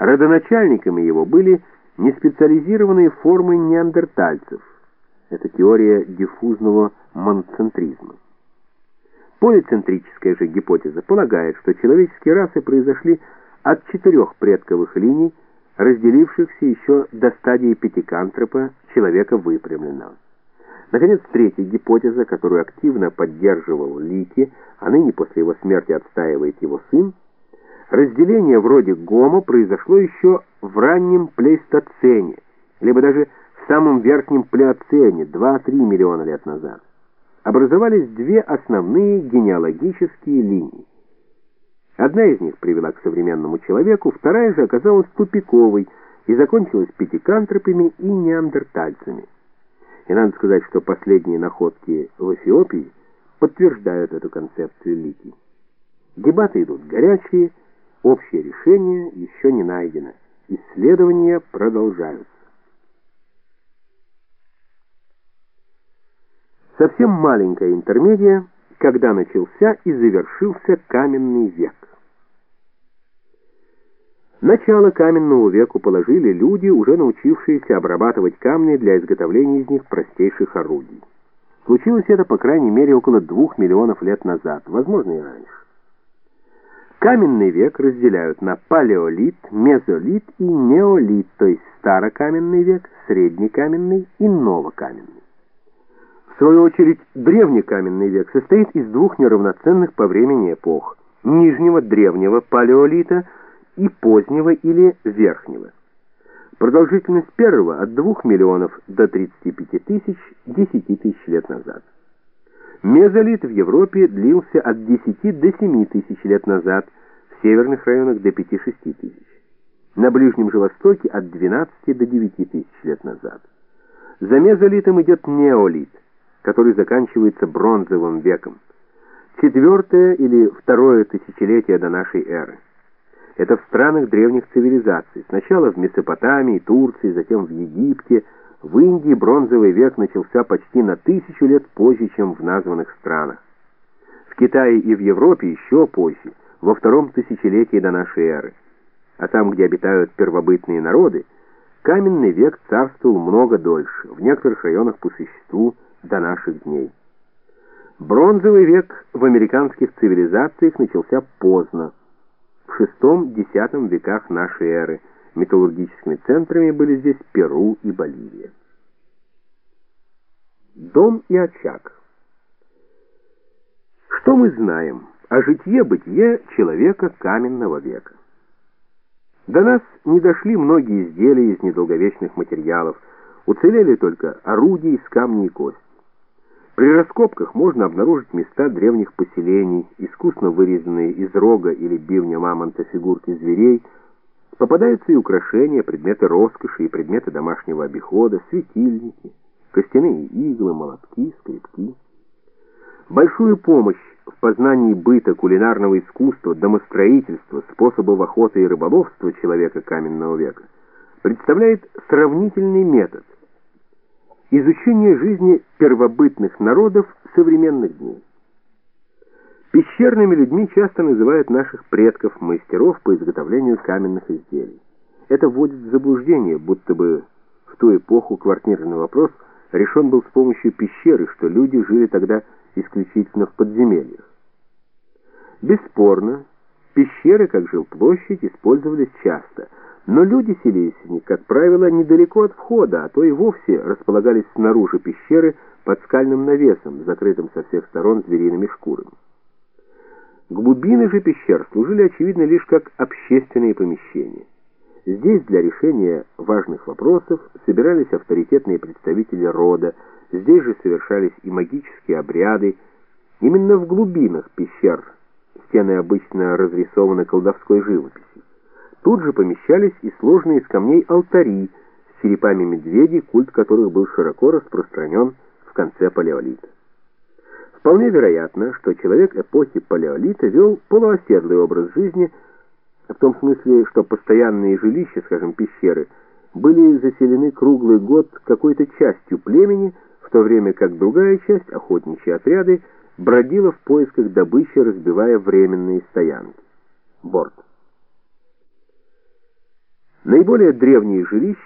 Родоначальниками его были неспециализированные формы неандертальцев. Это теория диффузного моноцентризма. Полицентрическая же гипотеза полагает, что человеческие расы произошли от четырех предковых линий, разделившихся еще до стадии пятикантропа человека выпрямленного. Наконец, третья гипотеза, которую активно поддерживал Лики, а ныне после его смерти отстаивает его сын, разделение вроде гомо произошло еще в раннем плейстоцене, либо даже в самом верхнем плеоцене 2-3 миллиона лет назад. Образовались две основные генеалогические линии. Одна из них привела к современному человеку, вторая же оказалась тупиковой и закончилась пятикантропами и неандертальцами. И надо сказать, что последние находки в Эфиопии подтверждают эту концепцию Лики. Дебаты идут горячие, общее решение еще не найдено. Исследования продолжаются. Совсем маленькая интермедия, когда начался и завершился каменный век. Начало каменному веку положили люди, уже научившиеся обрабатывать камни для изготовления из них простейших орудий. Случилось это, по крайней мере, около двух миллионов лет назад, возможно, и раньше. Каменный век разделяют на палеолит, мезолит и неолит, то есть старокаменный век, среднекаменный и новокаменный. В свою очередь, древнекаменный век состоит из двух неравноценных по времени эпох – нижнего древнего палеолита – и позднего или верхнего. Продолжительность первого от 2 миллионов до 35 тысяч 10 тысяч лет назад. Мезолит в Европе длился от 10 до 7 тысяч лет назад, в северных районах до 5-6 тысяч. На Ближнем же Востоке от 12 до 9 тысяч лет назад. За мезолитом идет неолит, который заканчивается бронзовым веком. Четвертое или второе тысячелетие до нашей эры. Это в странах древних цивилизаций. Сначала в Месопотамии, Турции, затем в Египте. В Индии бронзовый век начался почти на тысячу лет позже, чем в названных странах. В Китае и в Европе еще позже, во втором тысячелетии до нашей эры. А там, где обитают первобытные народы, каменный век царствовал много дольше, в некоторых районах по существу до наших дней. Бронзовый век в американских цивилизациях начался поздно, в VI-X веках нашей эры. Металлургическими центрами были здесь Перу и Боливия. Дом и очаг. Что мы знаем о житье-бытие человека каменного века? До нас не дошли многие изделия из недолговечных материалов, уцелели только орудия из камней и кости. При раскопках можно обнаружить места древних поселений, искусно вырезанные из рога или бивня мамонта фигурки зверей, попадаются и украшения, предметы роскоши и предметы домашнего обихода, светильники, костяные иглы, молотки, скрипки. Большую помощь в познании быта, кулинарного искусства, домостроительства, способов охоты и рыболовства человека каменного века представляет сравнительный метод – Изучение жизни первобытных народов современных дней. Пещерными людьми часто называют наших предков-мастеров по изготовлению каменных изделий. Это вводит в заблуждение, будто бы в ту эпоху квартирный вопрос решен был с помощью пещеры, что люди жили тогда исключительно в подземельях. Бесспорно, пещеры как жилплощадь использовались часто – но люди селились в них, как правило, недалеко от входа, а то и вовсе располагались снаружи пещеры под скальным навесом, закрытым со всех сторон звериными шкурами. Глубины же пещер служили, очевидно, лишь как общественные помещения. Здесь для решения важных вопросов собирались авторитетные представители рода, здесь же совершались и магические обряды. Именно в глубинах пещер стены обычно разрисованы колдовской живописью. Тут же помещались и сложные из камней алтари с черепами медведей, культ которых был широко распространен в конце палеолита. Вполне вероятно, что человек эпохи палеолита вел полуоседлый образ жизни, в том смысле, что постоянные жилища, скажем, пещеры, были заселены круглый год какой-то частью племени, в то время как другая часть, охотничьи отряды, бродила в поисках добычи, разбивая временные стоянки. Борт. Наиболее древние жилищ